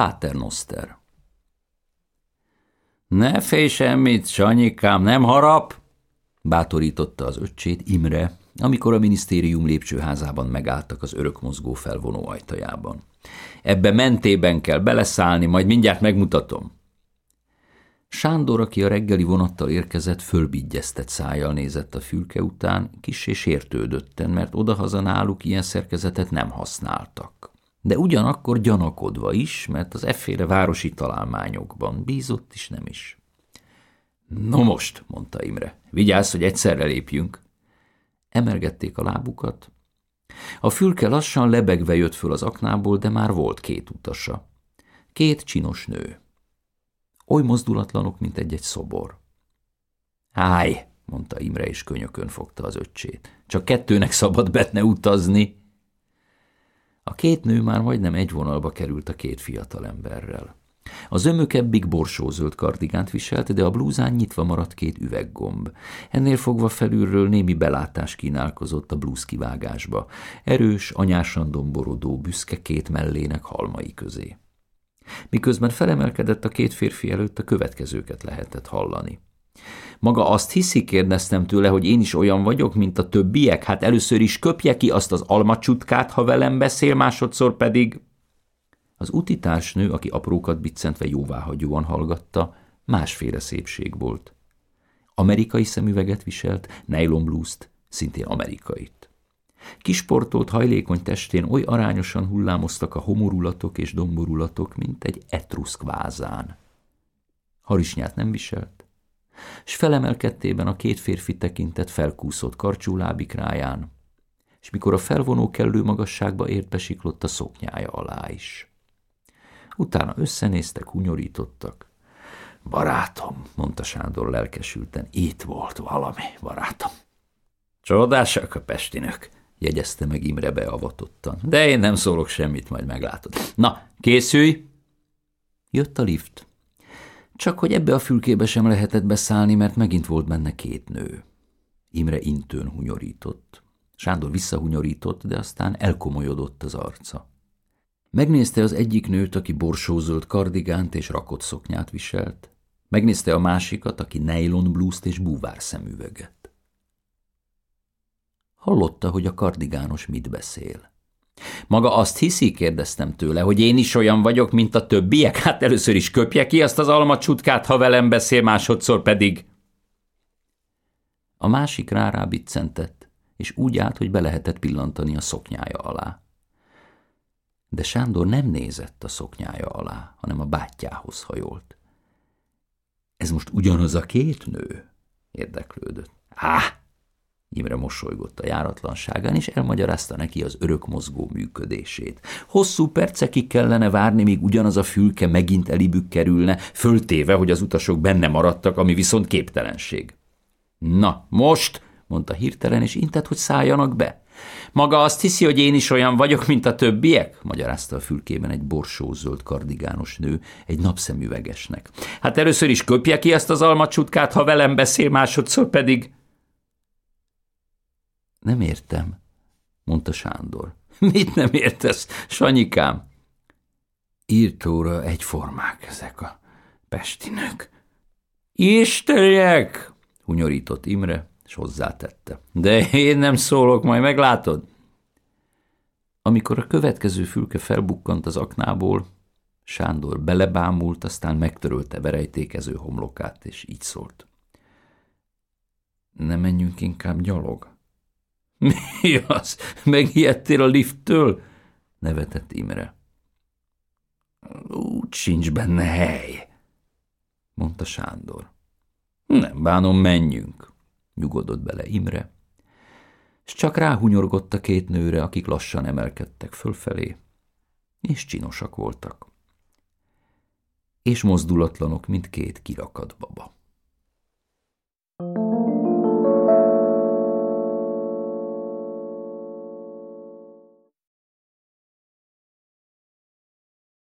Paternoster. Ne félj semmit, Sanyikám, nem harap, bátorította az öccsét Imre, amikor a minisztérium lépcsőházában megálltak az örökmozgó felvonó ajtajában. Ebbe mentében kell beleszállni, majd mindjárt megmutatom. Sándor, aki a reggeli vonattal érkezett, fölbigyeztett szájjal nézett a fülke után, kissé sértődötten, mert odahaza náluk ilyen szerkezetet nem használtak. De ugyanakkor gyanakodva is, mert az efféle városi találmányokban bízott is nem is. No most, mondta Imre, vigyázz, hogy egyszerre lépjünk. Emergették a lábukat. A fülke lassan lebegve jött föl az aknából, de már volt két utasa. Két csinos nő oly mozdulatlanok, mint egy-egy szobor. Állj, mondta Imre, és könyökön fogta az öccsét. Csak kettőnek szabad betne utazni. A két nő már majdnem egy vonalba került a két fiatal emberrel. A zömökebbik borsózöld kardigánt viselt, de a blúzán nyitva maradt két üveggomb. Ennél fogva felülről némi belátás kínálkozott a blúz kivágásba, erős, anyásan domborodó büszke két mellének halmai közé. Miközben felemelkedett a két férfi előtt, a következőket lehetett hallani. Maga azt hiszi, kérdeztem tőle, hogy én is olyan vagyok, mint a többiek? Hát először is köpje ki azt az almacsutkát, ha velem beszél, másodszor pedig... Az utitársnő, aki aprókat biccentve jóváhagyóan hallgatta, másféle szépség volt. Amerikai szemüveget viselt, nylon blúzt, szintén amerikait. Kisportolt, hajlékony testén oly arányosan hullámoztak a homorulatok és domborulatok, mint egy etruszk vázán. Harisnyát nem viselt, s felemelkedtében a két férfi tekintet felkúszott karcsú lábikráján, és mikor a felvonó kellő magasságba ért, besiklott a szoknyája alá is. Utána összenéztek, hunyorítottak. Barátom, mondta Sándor lelkesülten, itt volt valami, barátom. Csodásak a pestinök, jegyezte meg Imre beavatottan. De én nem szólok semmit, majd meglátod. Na, készülj! Jött a lift. Csak hogy ebbe a fülkébe sem lehetett beszállni, mert megint volt benne két nő. Imre intőn hunyorított. Sándor visszahunyorított, de aztán elkomolyodott az arca. Megnézte az egyik nőt, aki borsózöld kardigánt és rakott szoknyát viselt. Megnézte a másikat, aki nylon blúzt és búvár szemüveget. Hallotta, hogy a kardigános mit beszél. Maga azt hiszi, kérdeztem tőle, hogy én is olyan vagyok, mint a többiek? Hát először is köpje ki azt az almacsutkát, ha velem beszél, másodszor pedig... A másik rá rábiccentett, és úgy állt, hogy be lehetett pillantani a szoknyája alá. De Sándor nem nézett a szoknyája alá, hanem a bátyjához hajolt. Ez most ugyanaz a két nő? érdeklődött. Á, Imre mosolygott a járatlanságán, és elmagyarázta neki az örök mozgó működését. Hosszú percekig kellene várni, míg ugyanaz a fülke megint elibük kerülne, föltéve, hogy az utasok benne maradtak, ami viszont képtelenség. Na, most, mondta hirtelen, és intett, hogy szálljanak be. Maga azt hiszi, hogy én is olyan vagyok, mint a többiek? magyarázta a fülkében egy borsózöld kardigános nő, egy napszemüvegesnek. Hát először is köpje ki ezt az almacsutkát, ha velem beszél, másodszor pedig... Nem értem, mondta Sándor. Mit nem értesz, Sanyikám? Írtóra egyformák ezek a pestinők. Istenjek! hunyorított Imre, és hozzátette. De én nem szólok, majd meglátod. Amikor a következő fülke felbukkant az aknából, Sándor belebámult, aztán megtörölte verejtékező homlokát, és így szólt. Ne menjünk inkább gyalog. Mi az? Megijedtél a lifttől? nevetett Imre. Úgy sincs benne hely, mondta Sándor. Nem bánom, menjünk, nyugodott bele Imre, és csak ráhunyorgott a két nőre, akik lassan emelkedtek fölfelé, és csinosak voltak, és mozdulatlanok, mint két kirakat baba.